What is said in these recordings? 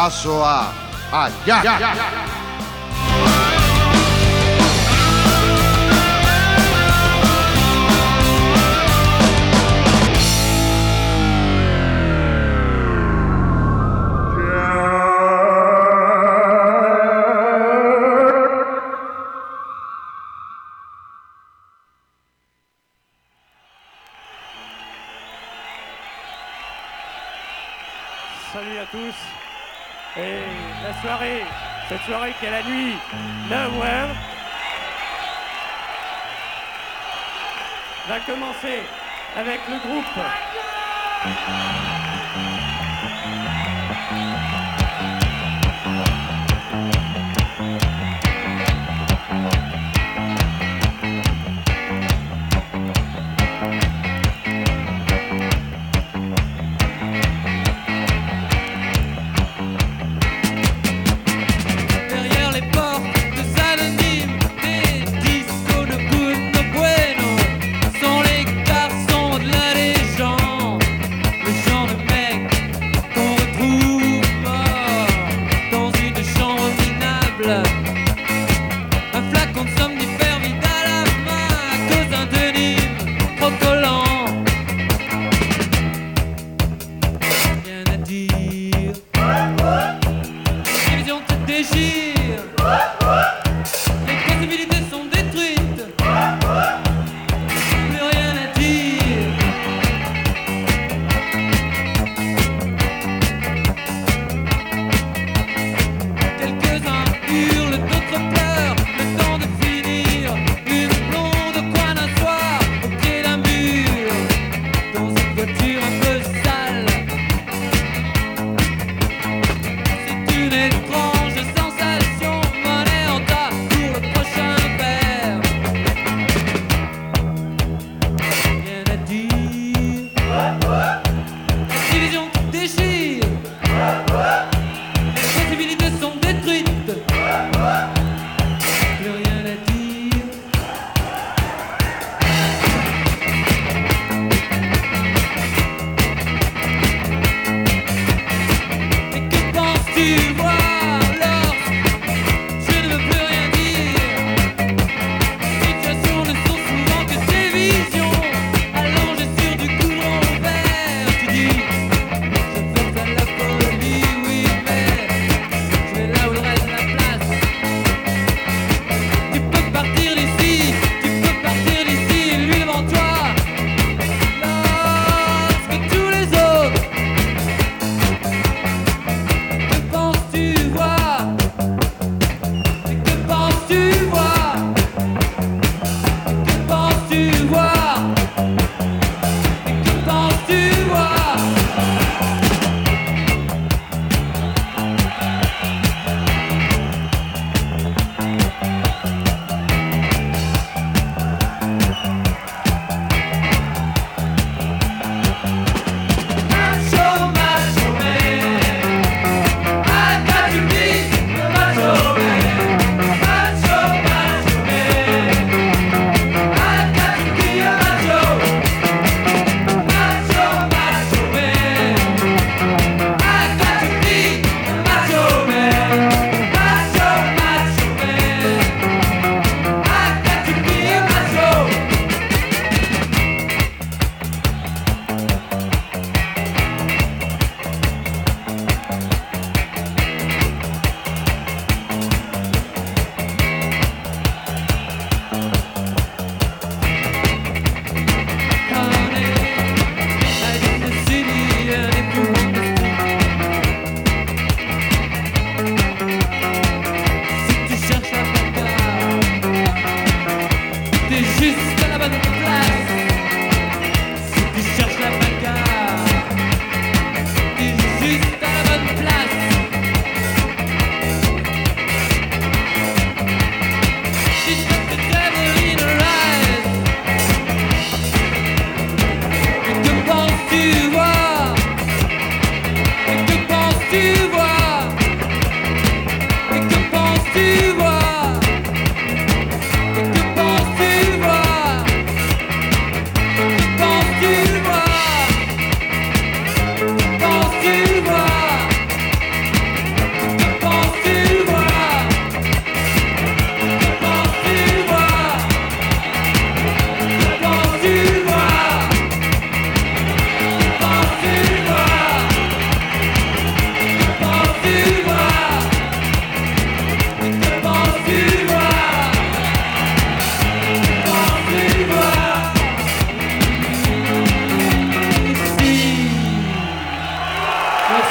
abraço a. a... soirée, cette soirée qui est la nuit. World, va commencer avec le groupe.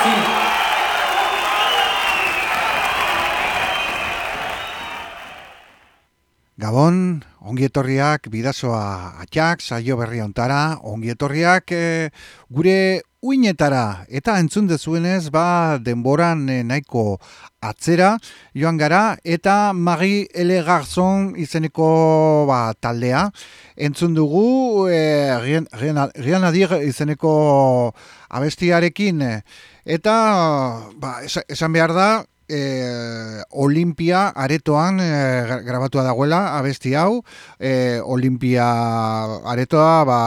sí. Gabon, ongi etorriak, bidazoa atxak, saio berri ontara, ongi etorriak e, gure uinetara. Eta entzun dezuenez, ba denboran e, nahiko atzera joan gara, eta Marie L. Garzon izeneko ba, taldea. Entzun dugu, e, rien, rien, rien izeneko abestiarekin, e, eta ba, esan behar da, e, Olimpia aretoan e, grabatua dagoela abesti hau. E, Olimpia aretoa ba,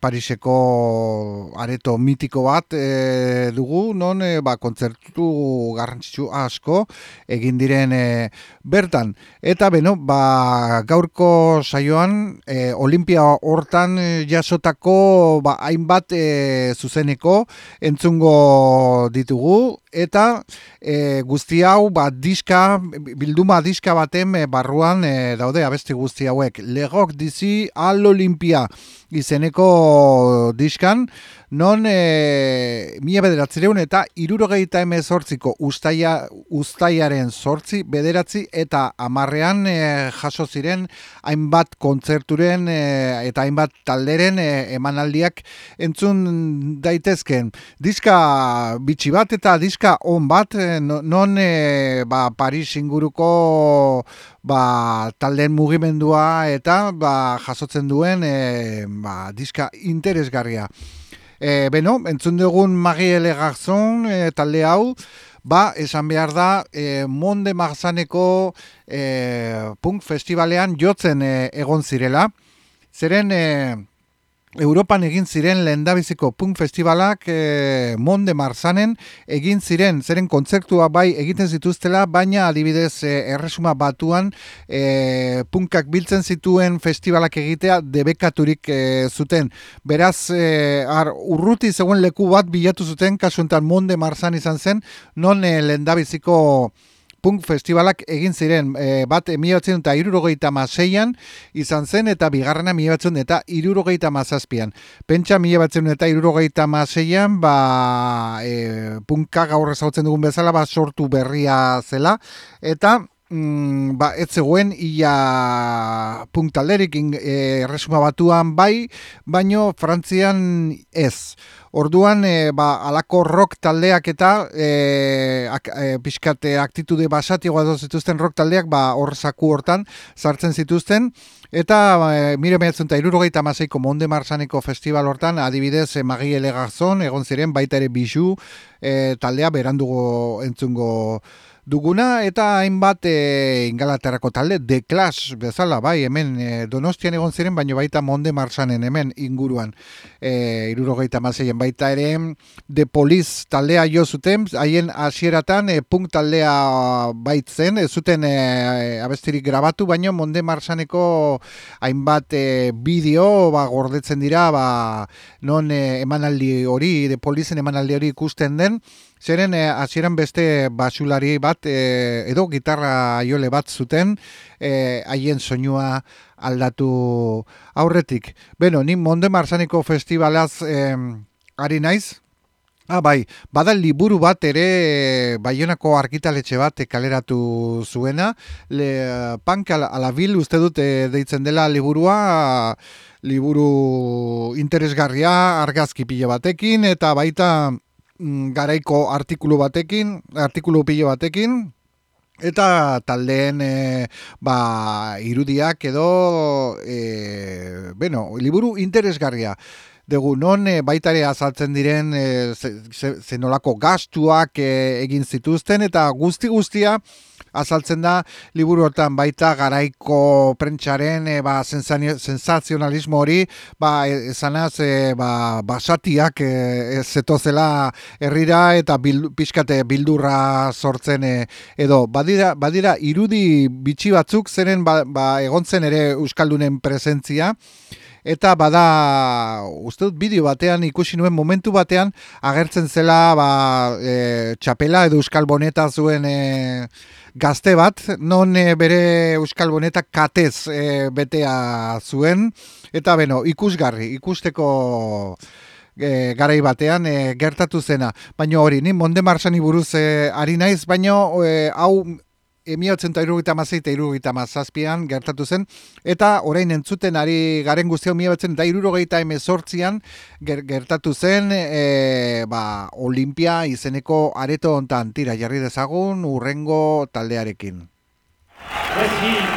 Pariseko areto mitiko bat e, dugu. Non e, ba, kontzertu garrantzitsu asko egin diren e, bertan. Eta beno ba, gaurko saioan e, Olimpia hortan jasotako ba, hainbat e, zuzeneko entzungo ditugu. Eta e, guzti hau ba, diska, bilduma diska baten e, barruan e, daude abesti guzti hauek. Legok dizi al Olimpia izeneko diskan, non e, mila bederatzireun eta irurogeita emezortziko ustaia, ustaiaren sortzi bederatzi eta amarrean e, jaso ziren hainbat kontzerturen e, eta hainbat talderen e, emanaldiak entzun daitezken. Diska bitxi bat eta diska on bat, non e, ba, Paris inguruko ba, taldeen mugimendua eta ba, jasotzen duen e, ba, diska interesgarria. E, beno, entzun dugun Marielle Garzon e, talde hau, ba, esan behar da, e, Monde Marzaneko e, punk festivalean jotzen e, egon zirela. Zeren... E, Europan egin ziren lehendabiziko punk festivalak e, Monde Marzanen egin ziren, zeren kontzertua bai egiten zituztela, baina adibidez e, erresuma batuan e, punkak biltzen zituen festivalak egitea debekaturik e, zuten. Beraz, e, ar, urruti zegoen leku bat bilatu zuten, kasuntan Monde Marzan izan zen, non e, lehendabiziko punk festivalak egin ziren e, bat mila batzen eta irurogeita maseian izan zen eta bigarrena mila batzen eta irurogeita mazazpian. Pentsa mila batzen eta irurogeita maseian ba, e, punka gaur ezautzen dugun bezala ba, sortu berria zela eta mm, ba, ez zegoen ia punktalderik e, erresuma batuan bai, baino Frantzian ez. Orduan, e, ba, alako rock taldeak eta e, ak, e, pixkate aktitude basatiagoa zituzten rock taldeak ba, hor zaku hortan sartzen zituzten. Eta e, mire mehatzen eta irurogeita maseiko Monde Marzaneko festival hortan, adibidez e, Magi Elegazon, egon ziren baita ere bixu e, taldea berandugo entzungo duguna. Eta hainbat e, ingalaterrako talde The Clash bezala bai hemen e, Donostian egon ziren baino baita Monde Marsanen hemen inguruan e, irurogeita mazeien baita ere The Police taldea jo zuten haien hasieratan e, punk taldea baitzen ez zuten e, abestirik grabatu baino Monde Marsaneko hainbat e, bideo ba, gordetzen dira ba, non e, emanaldi hori The Policeen emanaldi hori ikusten den. Zeren eh, hasieran beste basulari bat eh, edo gitarra jole bat zuten eh, haien soinua aldatu aurretik. Beno, ni Monde Marzaniko festivalaz eh, ari naiz, Ah, bai, bada liburu bat ere Baionako argitaletxe bat kaleratu zuena, le punk alabil uste dut deitzen dela liburua, liburu interesgarria argazki pila batekin eta baita Mm, garaiko artikulu batekin, artikulu pilo batekin, eta taldeen e, ba, irudiak edo, e, bueno, liburu interesgarria. Degu, non e, baitare azaltzen diren e, zenolako gastuak e, egin zituzten, eta guzti-guztia, azaltzen da liburu hortan baita garaiko prentsaren e, ba, sensazionalismo hori ba, e, esanaz e, ba, basatiak e, zetozela herrira eta bil, pixkate bildurra sortzen e, edo. Badira, badira irudi bitxi batzuk zeren ba, ba, egontzen ere Euskaldunen presentzia eta bada uste dut bideo batean ikusi nuen momentu batean agertzen zela ba, e, txapela edo euskal boneta zuen e, gazte bat, non e, bere euskal boneta katez e, betea zuen eta beno, ikusgarri, ikusteko e, garai batean e, gertatu zena. Baina hori, ni Monde Marsani buruz e, ari naiz, baina e, hau emiotzen eta irugaita eta irugaita mazazpian gertatu zen, eta orain entzuten ari garen guztio emiotzen eta irugaita emezortzian ger, gertatu zen e, ba, Olimpia izeneko areto hontan tira jarri dezagun urrengo taldearekin. Voici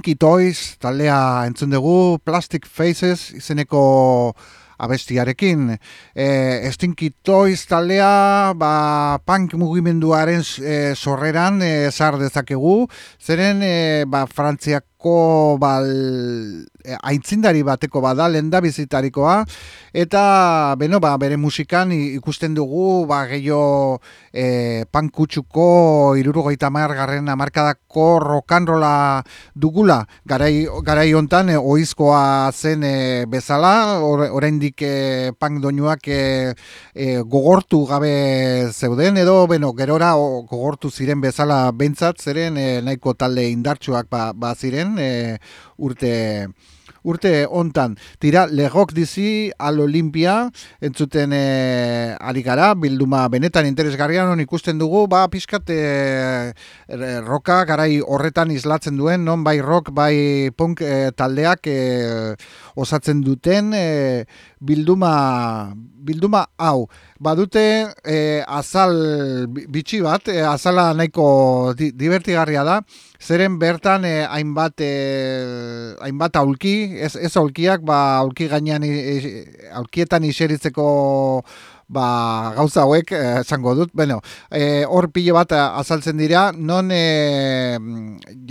Stinky Toys taldea entzun dugu, Plastic Faces izeneko abestiarekin. E, Stinky Toys taldea, ba, punk mugimenduaren e, sorreran e, zar dezakegu, zeren e, ba, Frantziako bal, e, aitzindari bateko bada, lenda bizitarikoa, eta beno, ba, bere musikan ikusten dugu ba, gehiago e, pankutsuko irurogeita garren amarkadako rokanrola dugula. Garai, garai hontan e, oizkoa zen e, bezala, or, oraindik e, punk doinuak e, e, gogortu gabe zeuden, edo beno, gerora o, gogortu ziren bezala. Bentsat, zeren e, nahiko talde indartsuak ba, ba ziren e, urte urte hontan. Tira, legok dizi al Olimpia, entzuten e, ari gara, bilduma benetan interesgarrian hon ikusten dugu, ba, pixkat e, e, roka garai horretan islatzen duen, non bai rock, bai punk e, taldeak e, osatzen duten e, bilduma bilduma hau. Badute e, azal bi- bitxi bat, e, azala nahiko di, divertigarria da, zeren bertan e, hainbat e, hainbat aulki, ez, ez aulkiak, ba aulki gainean i- i- aulkietan iseritzeko ba, gauza hauek eh, esango dut. Bueno, eh, hor pilo bat eh, azaltzen dira, non eh,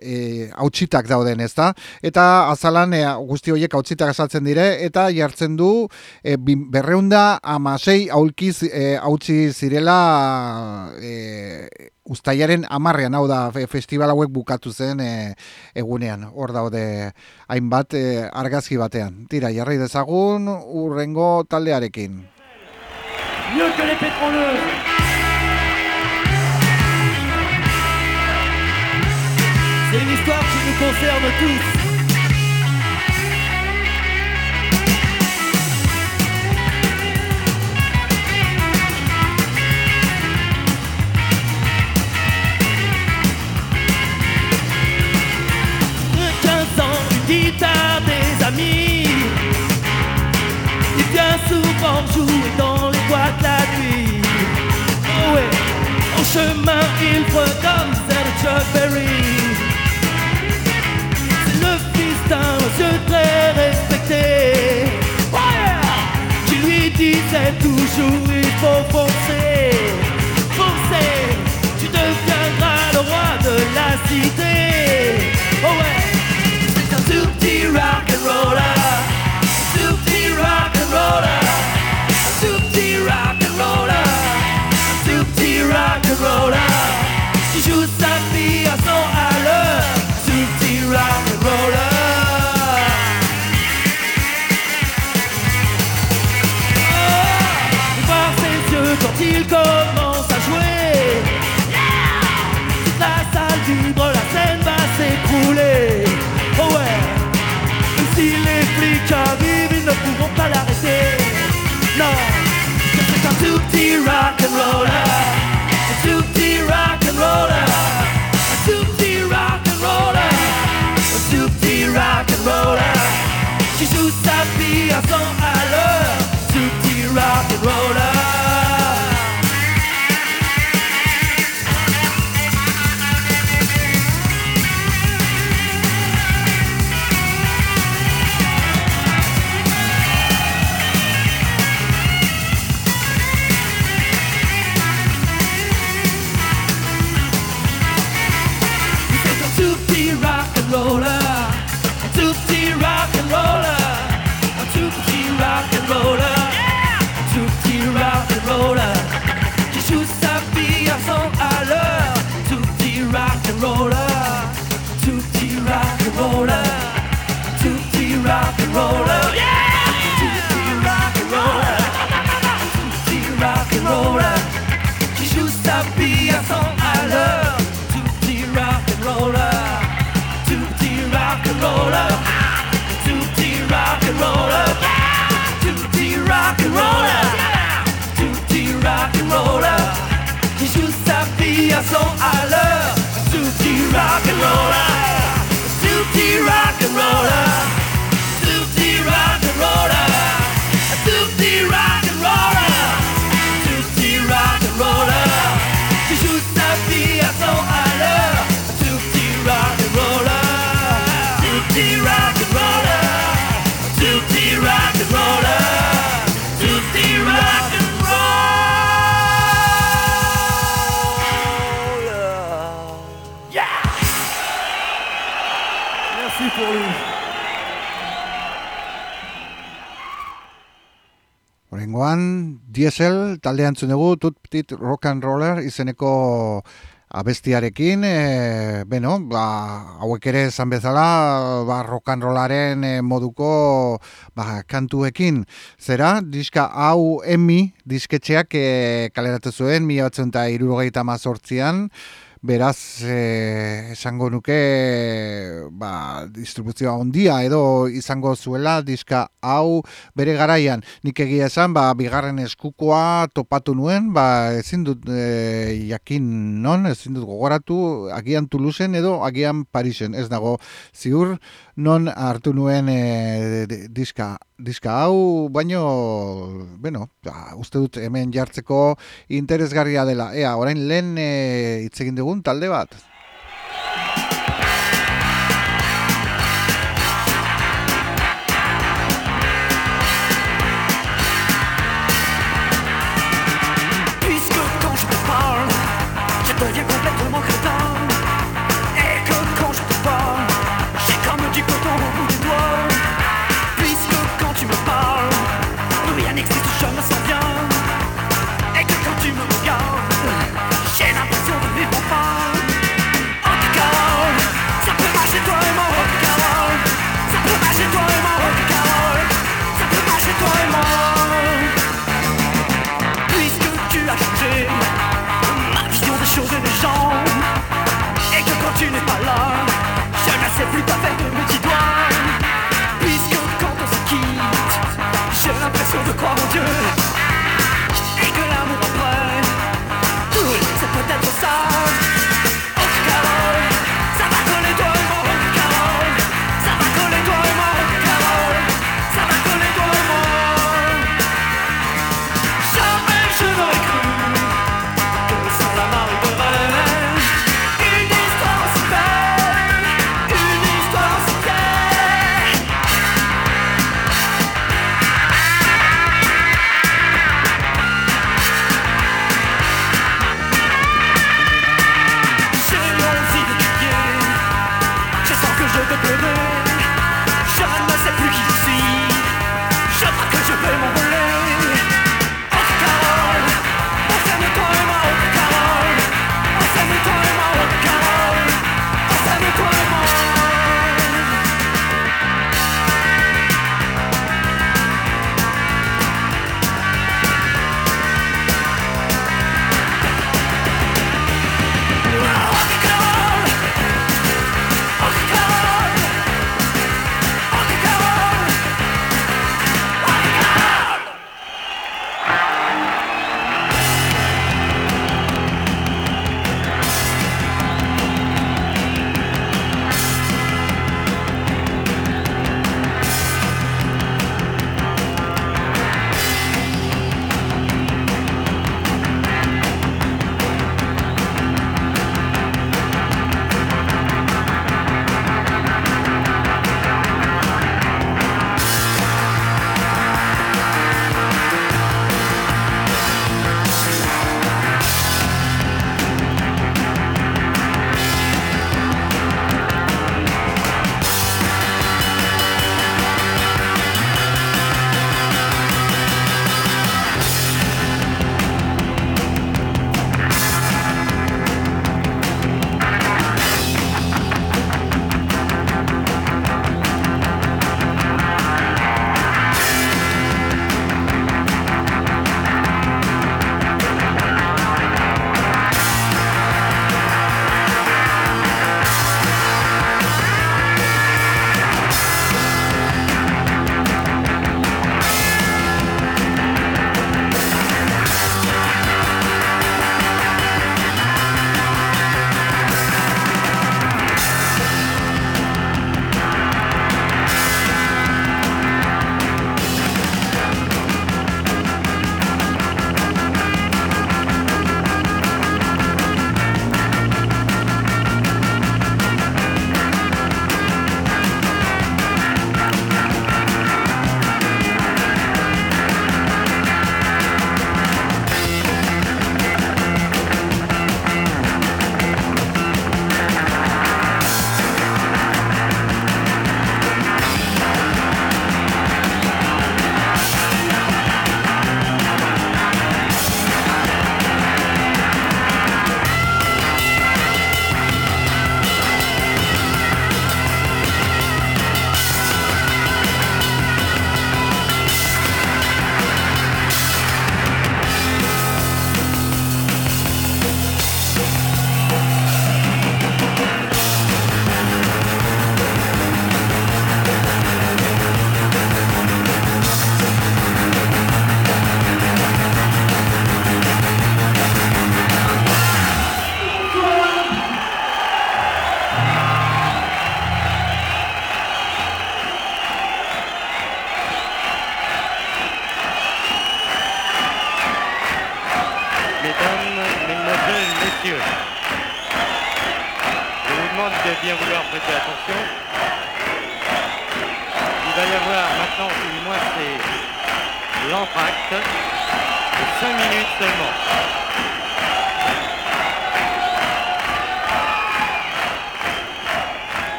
eh, hautsitak dauden, ezta? Eta azalan eh, guzti horiek hautsitak azaltzen dire, eta jartzen du bin- berreunda amasei aulkiz eh, hautsi zirela eh, Uztailaren amarrean, hau da, fe- festival hauek bukatu zen eh, egunean. Hor daude hainbat eh, argazki batean. Tira, jarrai dezagun urrengo taldearekin. mieux que les pétroleuses. C'est une histoire qui nous concerne tous. guitare des amis. Il vient souvent jouer dans chemin il fredonne celle Chuck Berry. C'est le fils d'un monsieur très respecté. Oh yeah, qui lui disait toujours il faut foncer, foncer. Tu deviendras le roi de la cité. Oh ouais, c'est un petit rock and roller, petit rock and roller, quand il commence à jouer. Toute la salle vibre, la scène va s'écrouler. Oh ouais, si les flics arrivent, ils ne pourront pas l'arrêter. Non, c'est un tout petit rock Horengoan, diesel talde antzun dugu, tut petit rock and roller izeneko abestiarekin, e, beno, ba, hauek ere esan bezala, ba, rock and rollaren e, moduko ba, kantuekin. Zera, diska hau emi disketxeak e, kaleratu zuen, mila batzen eta irurogeita mazortzian, Beraz, eh, esango nuke ba, distribuzioa ondia edo izango zuela diska hau bere garaian. Nik egia esan, ba, bigarren eskukoa topatu nuen, ba, ezin dut eh, jakin non, ezin dut gogoratu, agian Toulouseen edo agian Parisen. Ez dago ziur non hartu nuen di- diska, diska hau, baino, bueno, ba, uste dut hemen jartzeko interesgarria dela. Ea, orain lehen eh, hitz egin dugun talde bat.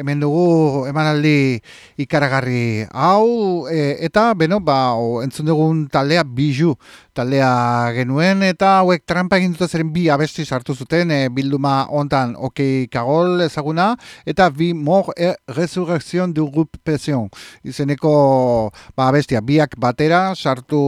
hemen dugu emanaldi ikaragarri hau e, eta beno ba o, entzun dugun taldea biju taldea genuen eta hauek trampa egin dute zeren bi abesti sartu zuten e, bilduma hontan okei kagol ezaguna eta bi mor e resurrección du groupe pesion izeneko ba, abestia biak batera sartu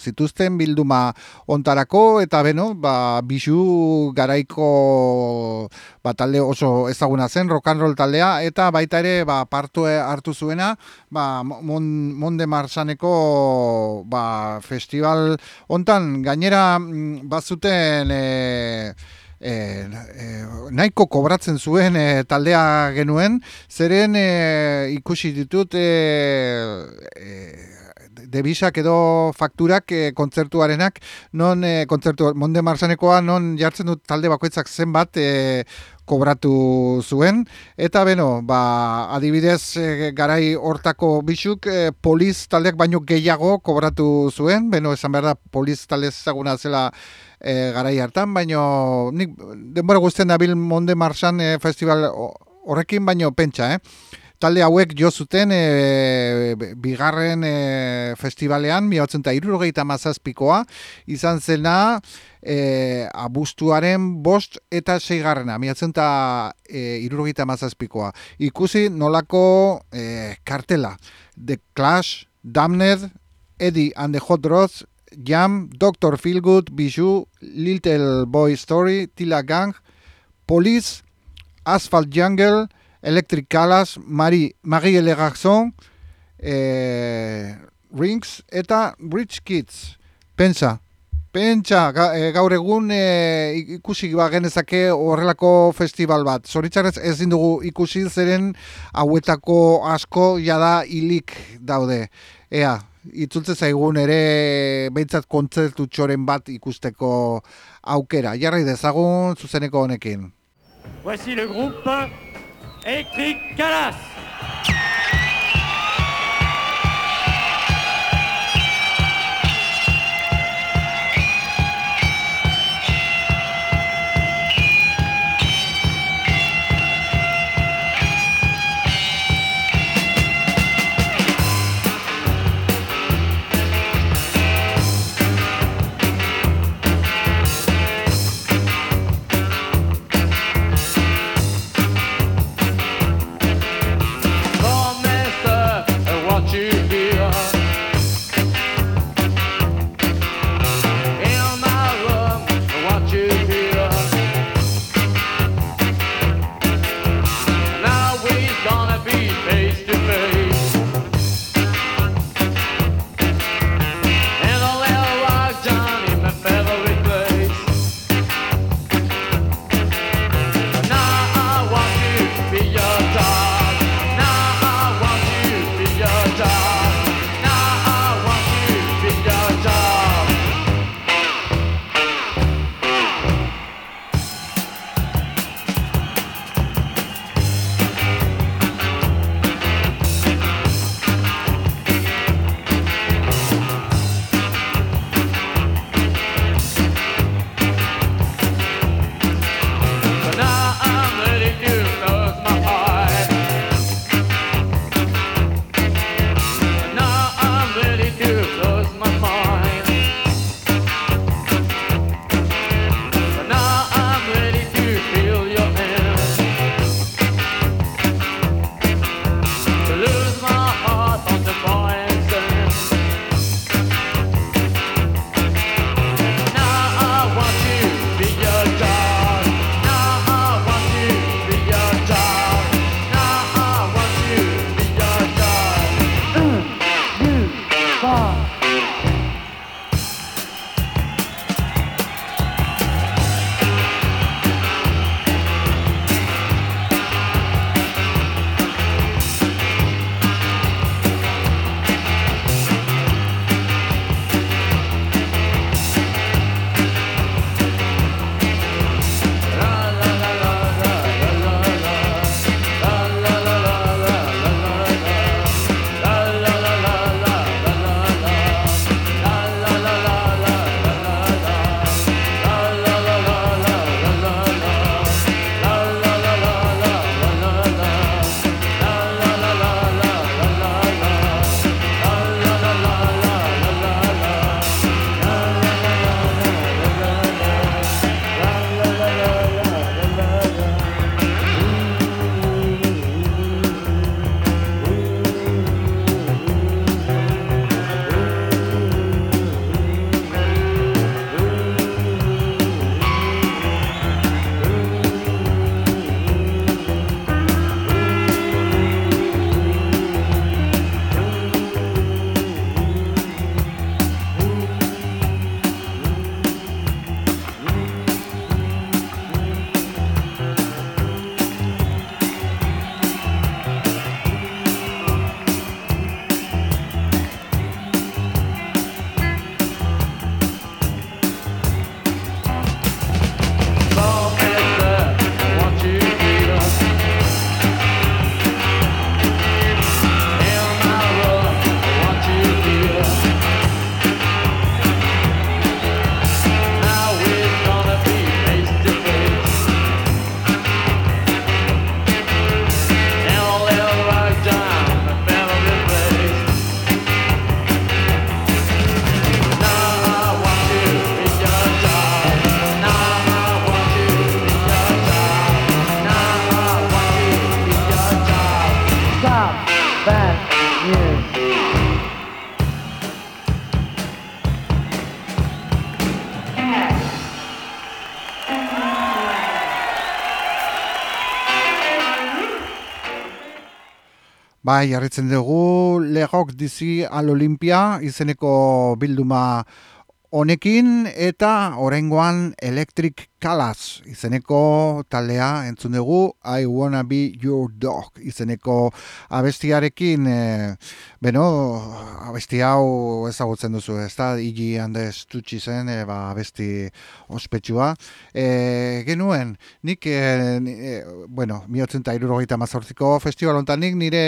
zituzten bilduma hontarako eta beno ba, bisu garaiko ba, talde oso ezaguna zen rock and roll taldea eta baita ere ba, partu hartu zuena ba, mon, Monde Marsaneko ba, festival hontan gainera mm, bazuten e, e, e, nahiko kobratzen zuen e, taldea genuen, zeren e, ikusi ditut e, e, debisak edo fakturak e, kontzertuarenak non e, kontzertu Monde Marsanekoa non jartzen dut talde bakoitzak zenbat e, kobratu zuen. Eta beno ba, adibidez e, garai hortako bisuk e, poliz taldeak baino gehiago kobratu zuen. Beno esan behar da poliz talde ezaguna zela e, garai hartan baino nik denbora guztien dabil Monde Marsan e, festival horrekin baino pentsa eh talde hauek jo zuten e, bigarren e, festivalean, mihotzen eta irurogeita mazazpikoa, izan zena e, abustuaren bost eta seigarrena, mihotzen eta e, irurogeita mazazpikoa. Ikusi nolako e, kartela, The Clash, Damned, Eddie and the Hot Rods, Jam, Dr. Feelgood, Bijou, Little Boy Story, Tila Gang, Police, Asphalt Jungle, Electric Calas, Marie, Marie Le Garçon, e, Rings eta Rich Kids. Pensa, pentsa, ga, e, gaur egun e, ikusi ba genezake horrelako festival bat. Zoritzarrez ez dugu ikusi zeren hauetako asko jada hilik daude. Ea, itzultze zaigun ere behintzat kontzertu txoren bat ikusteko aukera. Jarrai dezagun zuzeneko honekin. Voici le groupe Ik kick Karas! Bai, jarritzen dugu Lerok dizi al Olimpia izeneko bilduma honekin eta oraingoan Electric Kalas izeneko taldea entzun dugu I Wanna Be Your Dog izeneko abestiarekin e, beno, abesti hau ezagutzen duzu, ez da? Iggy Andes tutsi zen, e, ba, abesti ospetsua. E, genuen, nik e, bueno, miotzen eta irurogeita mazortziko festival nik nire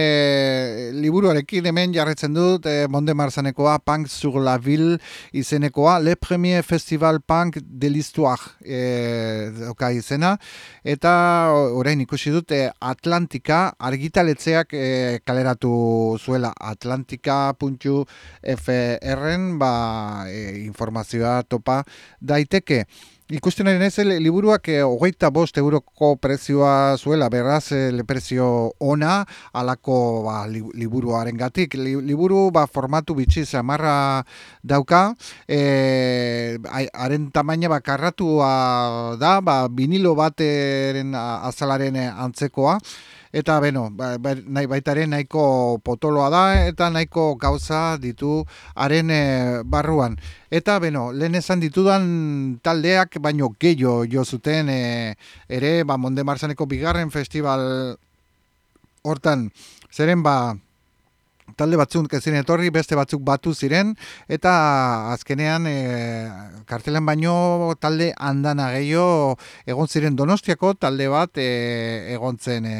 liburuarekin hemen jarretzen dut e, Monde Marzanekoa Punk sur la Ville izenekoa Le Premier Festival Punk de l'Histoire. E, dauka izena eta orain ikusi dut e, Atlantika argitaletzeak e, kaleratu zuela atlantika.fr-en ba, e, informazioa topa daiteke. Ikusten ari naiz, li- liburuak e, hogeita bost euroko prezioa zuela, beraz, e, le prezio ona, alako ba, li, liburuaren gatik. Li, liburu ba, formatu bitxi samarra dauka, e, haren tamaina bakarratua da, ba, vinilo bateren azalaren antzekoa, Eta beno, ba, ba, nahi baitaren nahiko potoloa da eta nahiko gauza ditu haren e, barruan. Eta beno, lehen esan ditudan taldeak baino gehiago jo zuten e, ere ba, Monde Marzaneko bigarren festival hortan zeren ba talde batzuk ezin etorri, beste batzuk batu ziren, eta azkenean e, kartelan baino talde andana gehiago egon ziren donostiako talde bat e, egon zen e,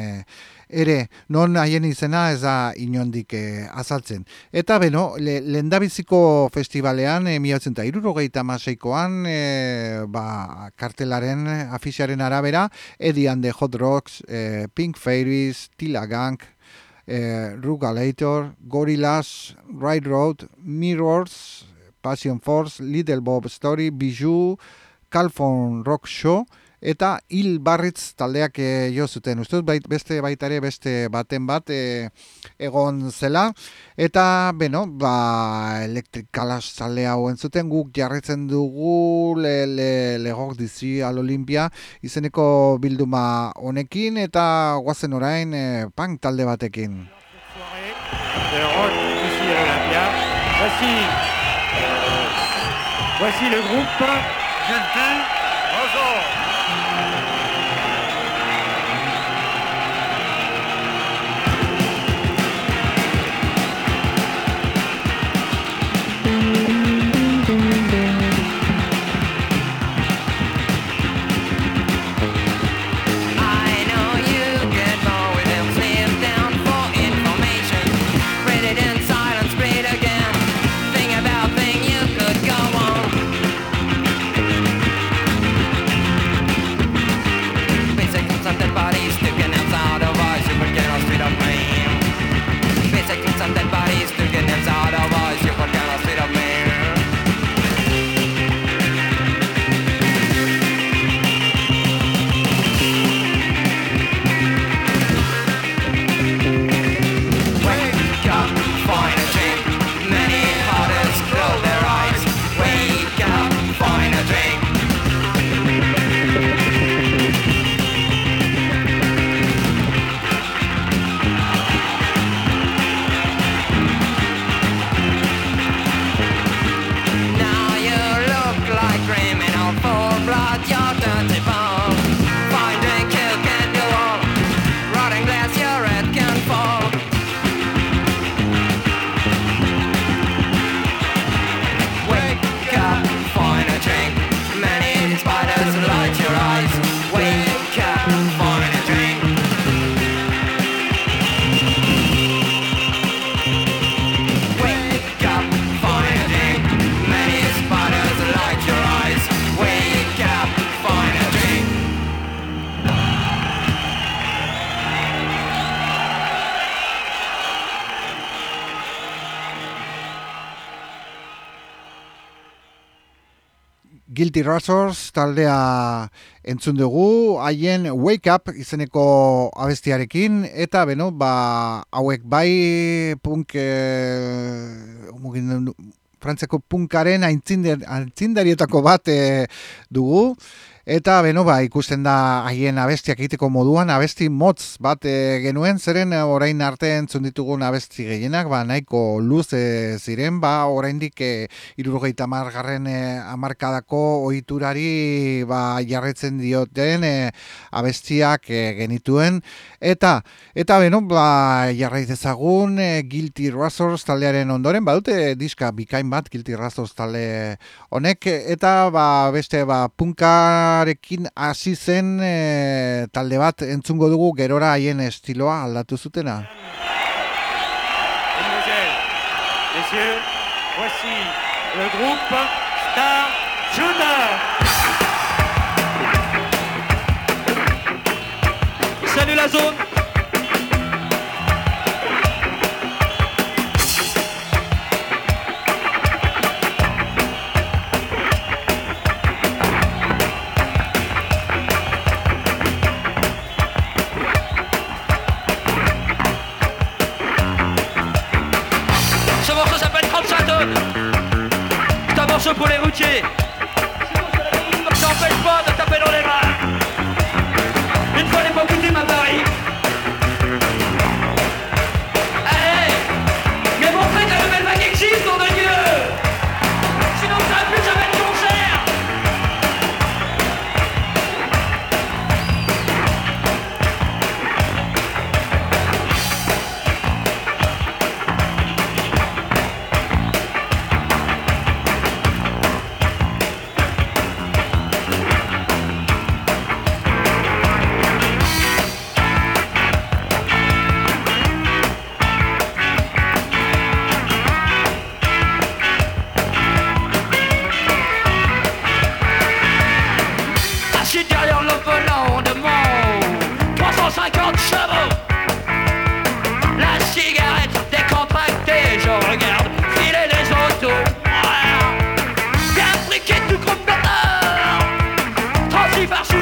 ere, non haien izena ez da inondik e, azaltzen. Eta beno, le, lendabiziko festivalean, e, miotzen eta irurogeita maseikoan, e, ba, kartelaren afixaren arabera, Eddie and the Hot Rocks, e, Pink Fairies, Tila Gang, eh, Rugalator, Gorillaz, Ride Road, Mirrors, Passion Force, Little Bob Story, Bijou, Calfon Rock Show, eta Hil Barritz taldeak eh, jo zuten. Uste dut bait, beste baita ere beste baten bat eh, egon zela. Eta, beno, ba, elektrikalas talde hau entzuten guk jarretzen dugu le, le, legok dizi al Olimpia izeneko bilduma honekin eta guazen orain eh, punk talde batekin. Voici, voici le groupe Guilty Razors taldea entzun dugu, haien Wake Up izeneko abestiarekin, eta beno, ba, hauek bai punk, e, mugin, frantzeko punkaren aintzindar, aintzindarietako bat e, dugu, Eta beno ba ikusten da haien abestiak egiteko moduan abesti motz bat e, genuen zeren eh, orain arte entzun ditugun abesti gehienak ba nahiko luze ziren ba oraindik e, 70 garren e, hamarkadako ohiturari ba jarretzen dioten e, abestiak e, genituen. Eta eta beno ba jarraiz dezagun e, Guilty Razors taldearen ondoren badute diska bikain bat Guilty Razors talde honek eta ba beste ba punkarekin hasi zen e, talde bat entzungo dugu gerora haien estiloa aldatu zutena. Voici le groupe Star Junior. Salut la zone pour les routiers Vive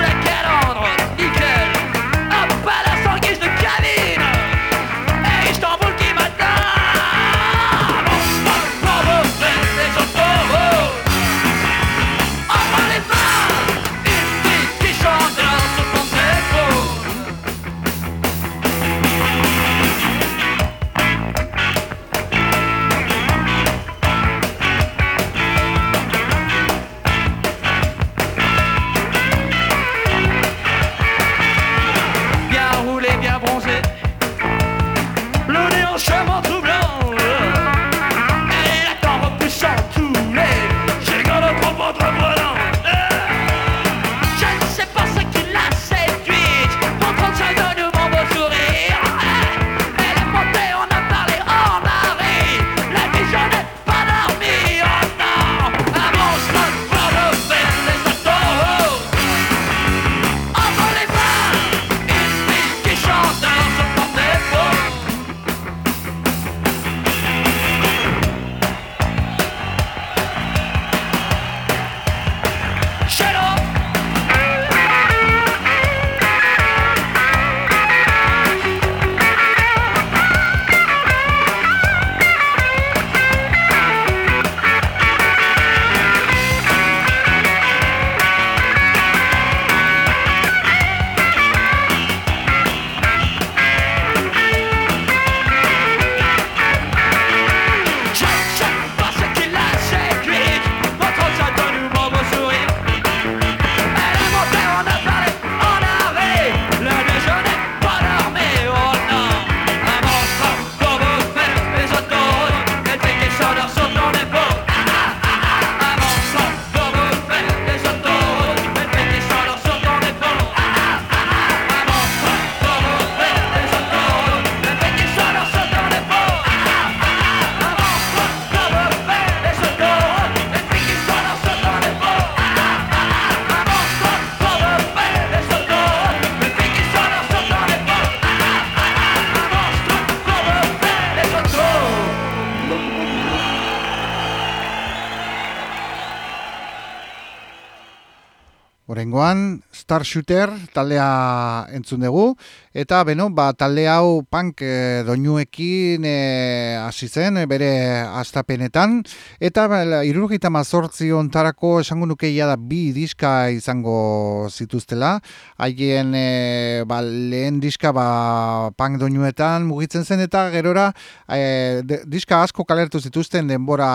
Star Shooter taldea entzun dugu, eta beno, ba, talde hau punk e, doinuekin hasi zen, eh, bere astapenetan, eta ba, irurgita mazortzi ontarako esango nukeia da bi diska izango zituztela, haien e, ba, lehen diska ba, punk doinuetan mugitzen zen, eta gerora e, de, diska asko kalertu zituzten denbora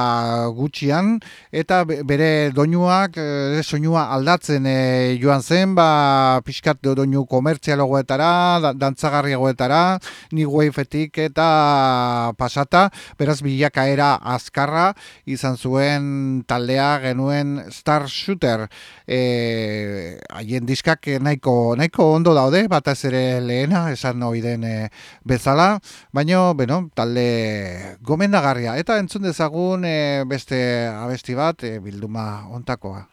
gutxian, eta be- bere doinuak, e, soinua aldatzen e, joan zen, ba, pixkat do- doinu komertzialogoetara, da, dantzagarriagoetara, ni wavefetik eta pasata, beraz bilakaera azkarra izan zuen taldea genuen Star Shooter. E, haien diskak nahiko, nahiko ondo daude, batez ere lehena, esan ohi den e, bezala, baino, bueno, talde gomendagarria. Eta entzun dezagun e, beste abesti bat, e, bilduma ontakoa.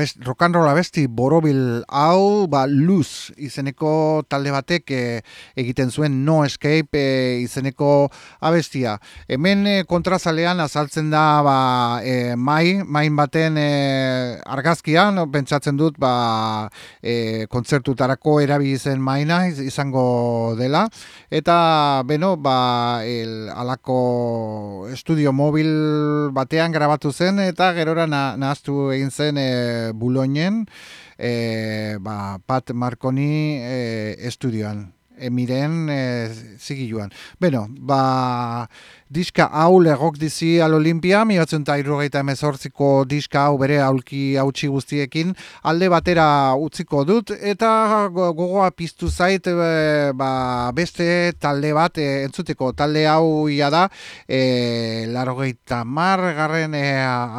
Ba, abest, rock and roll abesti borobil hau, ba, luz izeneko talde batek e, egiten zuen no escape e, izeneko abestia. Hemen e, kontrazalean azaltzen da ba, e, mai, main baten e, argazkian, pentsatzen dut ba, e, kontzertutarako erabili zen maina iz- izango dela. Eta, beno, ba, el, alako estudio mobil batean grabatu zen, eta gerora na, nahaztu egin zen e, Buloinen, e, ba, Pat Marconi e, estudioan. emiren e, zigiluan. Beno, ba, diska hau lerrok dizi al Olimpia, mi batzen eta irrogeita emezortziko diska hau bere aulki hautsi guztiekin, alde batera utziko dut, eta go- gogoa piztu zait, e, ba, beste talde bat, e, entzuteko talde hau ia da, e, larogeita mar garren e,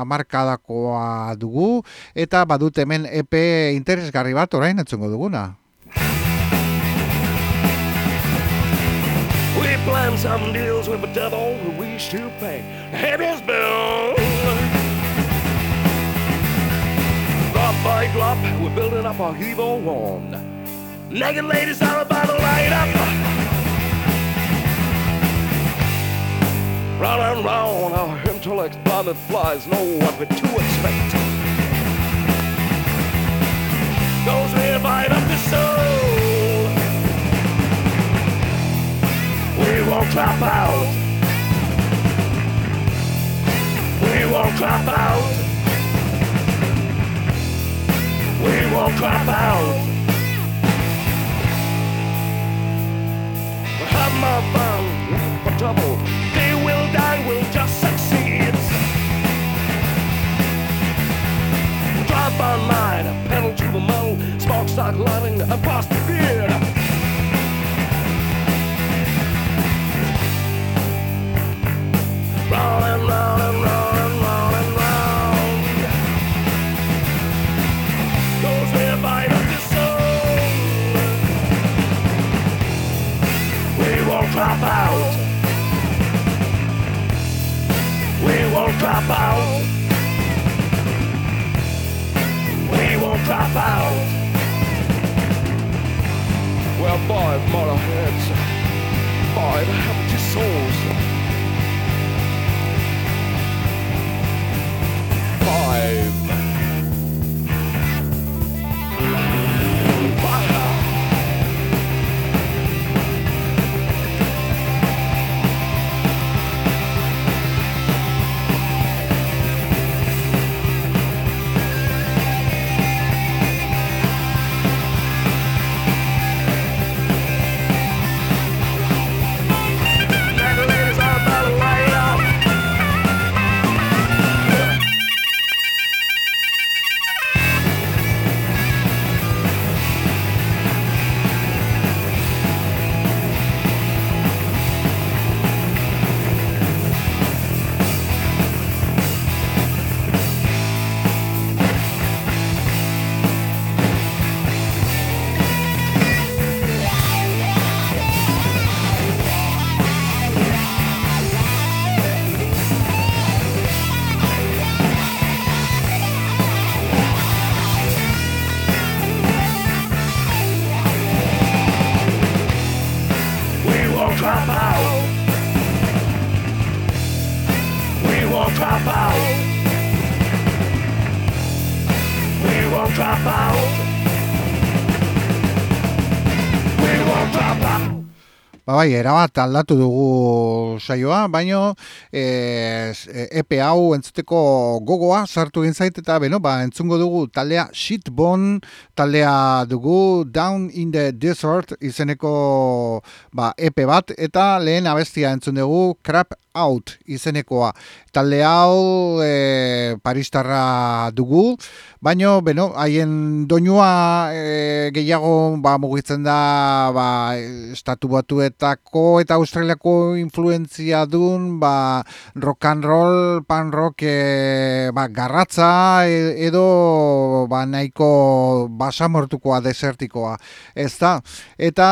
amarkadakoa dugu, eta badut hemen EP interesgarri bat orain entzungo duguna. We some deals with the devil who we to pay. Head is bill. Drop by drop, we're building up our evil one. Naked ladies are about to light up. Round and round, our intellects blinded flies know what we're to expect. Those we invite up the soul. Won't drop out. We won't drop out. We won't drop out. We have my fun, for trouble. They will die, we'll just succeed. Drive by night, pedal to the metal, spark start lighting across the grid. Drop out. We won't drop out. We won't drop out. Well, by mother heads, by the empty souls. Five. Bai, erabat aldatu dugu saioa, baino e, EP hau entzuteko gogoa sartu egin zait eta beno, ba, entzungo dugu taldea Shitbone, taldea dugu Down in the Desert izeneko ba, EP bat eta lehen abestia entzun dugu Crap Out izenekoa. Talde hau e, paristarra dugu, baino, beno, haien doinua e, gehiago ba, mugitzen da ba, estatu batuetako eta australiako influentzia dun ba, rock and roll, pan rock e, ba, garratza e- edo ba, nahiko basamortukoa desertikoa. Ez da? Eta,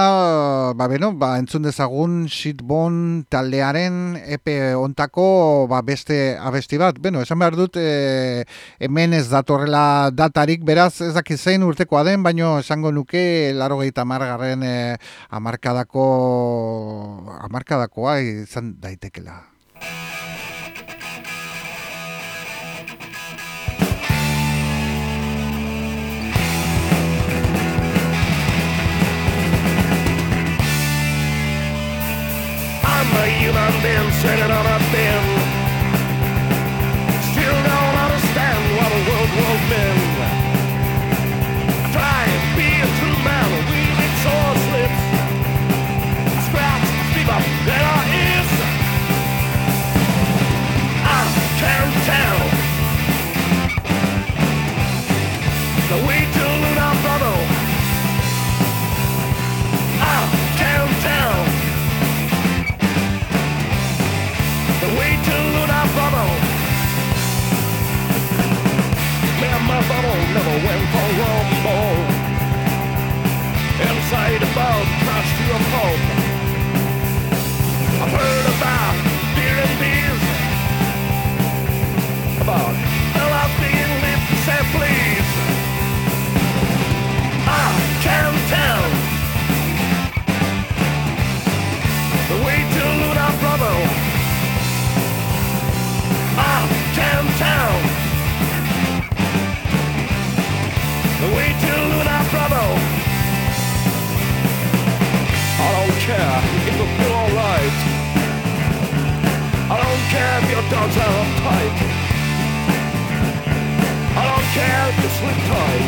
ba, beno, ba, entzun dezagun shitbone taldearen epe ontako ba, beste abesti bat. Beno, esan behar dut e, hemen ez datorrela datarik, beraz ez dakit zein urtekoa den, baino esango nuke laro gehieta margarren e, amarkadako amarkadakoa izan daitekela. A human being sitting on a bin. bubble never went for rumble. Oh, inside a bulb crushed to a pulp. I've heard about deer and bees. About dogs are uptight. I don't care if you sleep tight.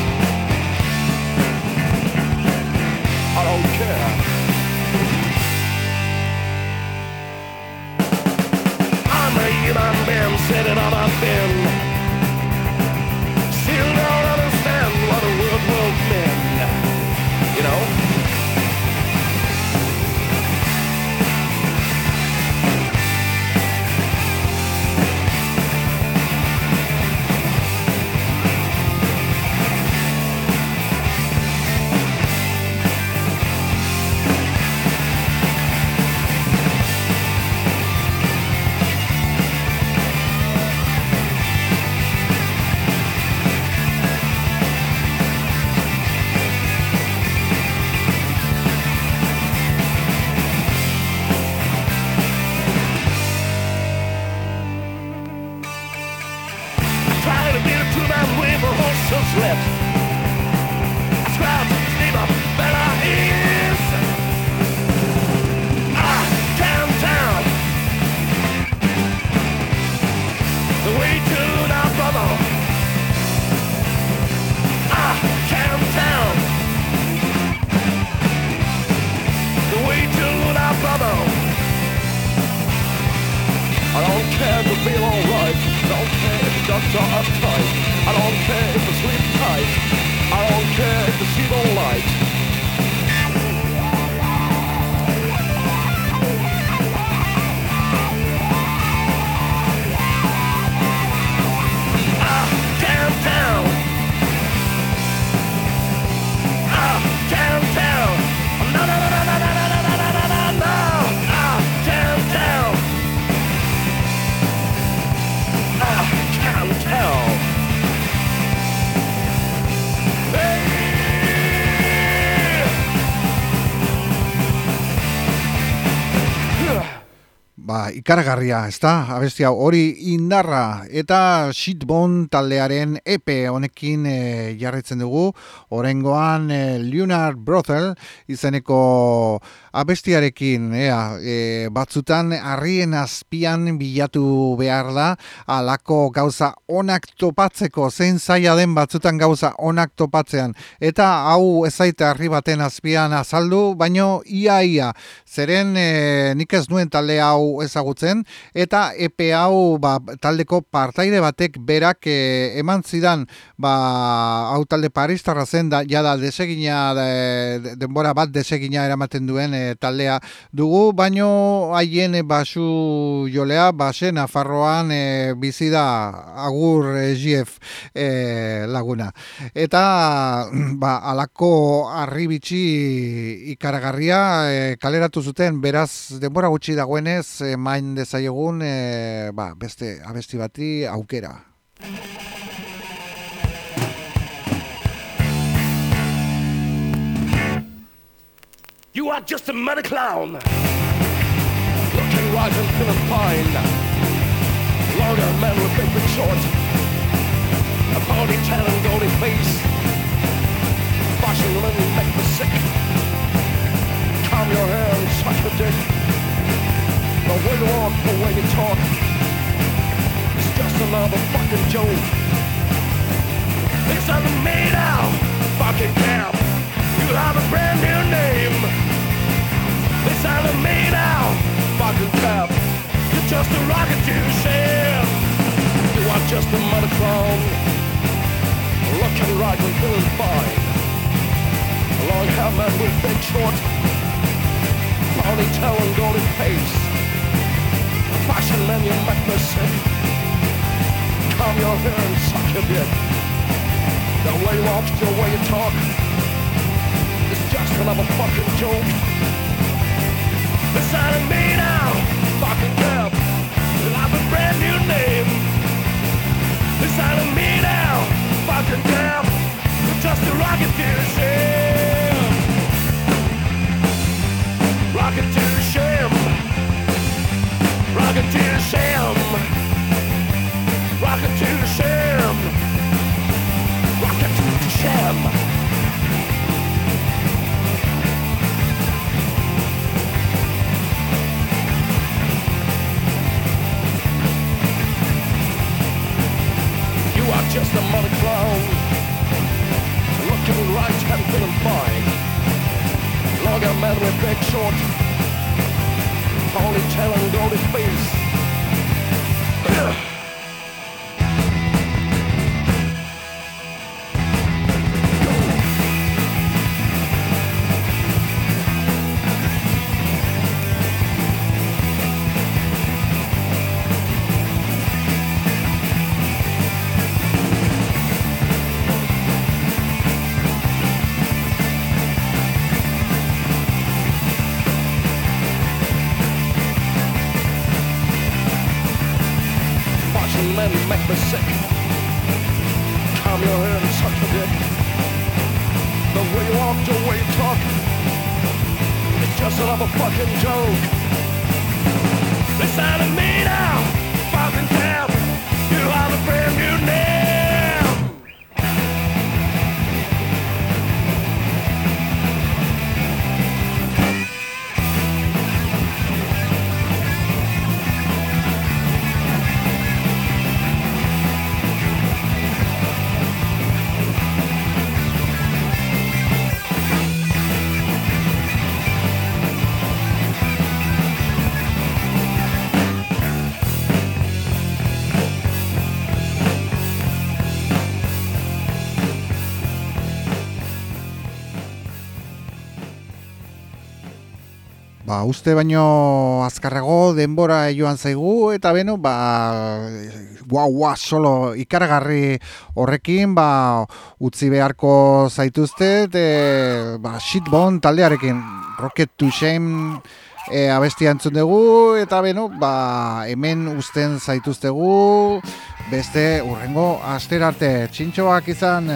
I don't care. I'm a human being sitting on a bin. Ikaragarria, ez da? Abestia hori indarra eta shitbone taldearen epe honekin e, jarretzen dugu. Orengoan e, Lunar Brothel izeneko abestiarekin, ea, e, batzutan harrien azpian bilatu behar da, alako gauza onak topatzeko, zein zaila den batzutan gauza onak topatzean. Eta hau ezaita harri baten azpian azaldu, baino ia ia, zeren e, nik ez nuen talde hau ezagutzen eta epe hau ba, taldeko partaide batek berak e, eman zidan ba, hau talde paristarra zen da jada desegina de, denbora bat desegina eramaten duen e, taldea dugu baino haien e, basu jolea base Nafarroan e, bizi da agur e, GF e, laguna eta ba, alako arribitxi ikaragarria e, kaleratu zuten beraz denbora gutxi dagoenez emain dezaiegun e, ba, beste abesti bati aukera. You are just a muddy clown. Looking right and feeling fine. Longer man with big big short. A body tan and goldy face. Fashion women make me sick. Calm your hair and suck your dick. The way you walk, the way you talk. It's just another fucking joke. It's under me now, fucking camp. You have a brand new name. Under me now, fucking crap. You're just a rocket to share. You are just a mother. Looking right and feeling fine. Long hair man with big short. Ponytail and golden face. Fashion man, you make me sick. Calm your hair and suck your dick. The way you walk, the way you talk. It's just another fucking joke. Rocket to the shame. Rocket to the shame. just a monoclone. Looking right and feeling fine. Longer man with big short, ponytail and golden face. Uste baino azkarrago denbora joan zaigu eta beno, ba, guau, guau, solo ikaragarri horrekin, ba, utzi beharko zaituzte, e, ba, shitbone taldearekin, rocket to shame, e, abestia entzun dugu, eta beno, ba, hemen uzten zaituztegu, beste urrengo asterarte, txintxoak izan,